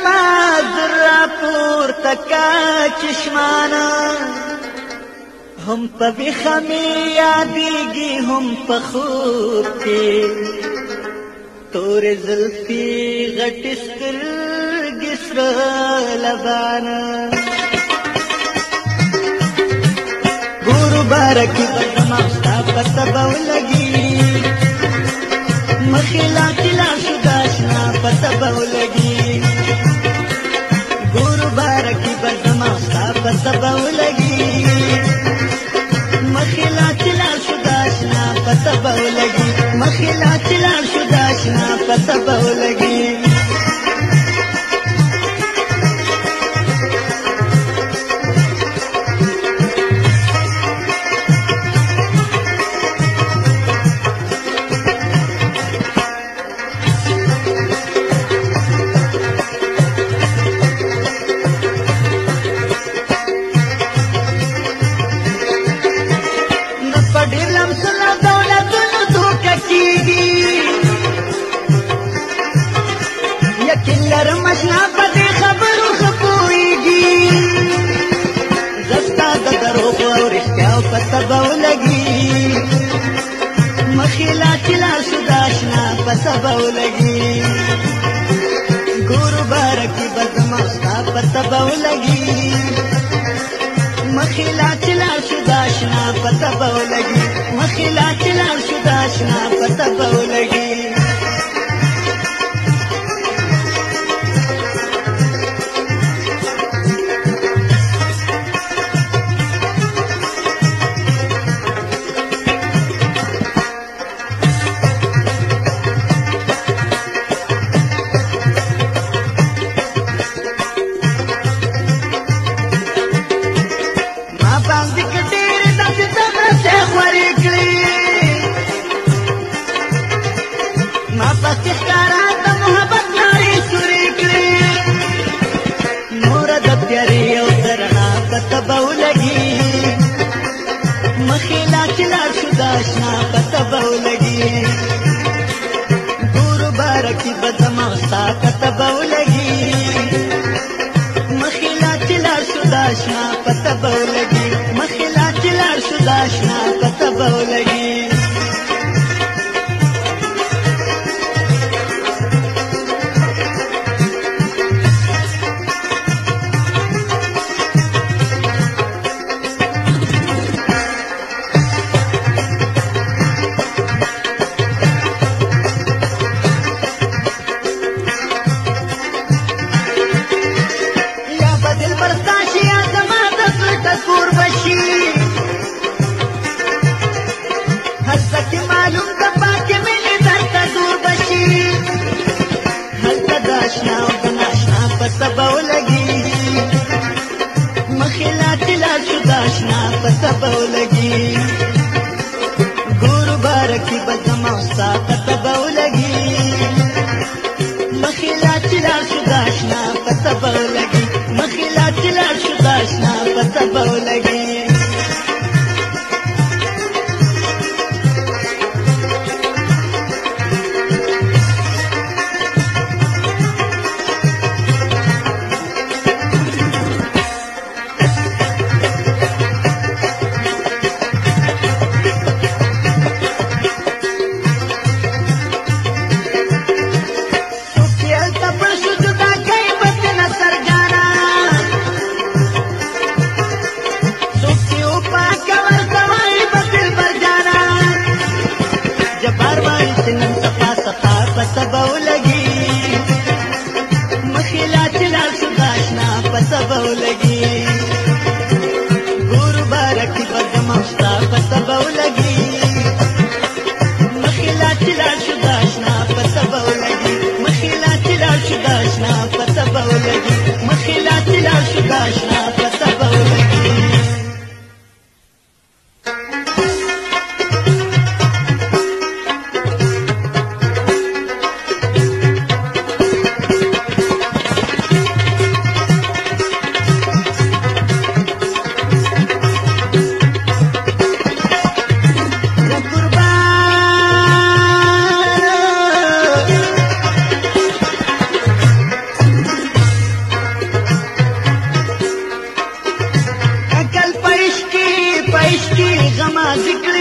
نماز را پور تکا چشمانا هم په بخمی یادیگی هم په خوب کی تور زلفی غټ سترګې سره لبانا ګورو بارکی بدما ستا پته به ولګي مخې لا تلا شو داشنا پته به ولګي قبولي دلر مشنا پدې خبرو خپويږي زستا د درو او رښتیا په سبب لګي مخیلا چلا سداشنا په سبب لګي ګور بارکی بدمستا په سبب لګي مخیلا چلا سداشنا په سبب لګي مخیلا چلا سداشنا په سبب لګي نزدیک ډېر داسې تمسه خورې کړې ما پکې ښکارا د محبت لارې سورې کړې نور د پیارې او درنا پته به ولګي مخې لا چې لا شو د آشنا پته به ولګي ګور بارکي بدما ستا پته به flash سبا ولګي مخلا تلا جدا شنا په سبا ولګي ګور بارکی بدمو ساته سبا ولګي سبو کې غما ذکر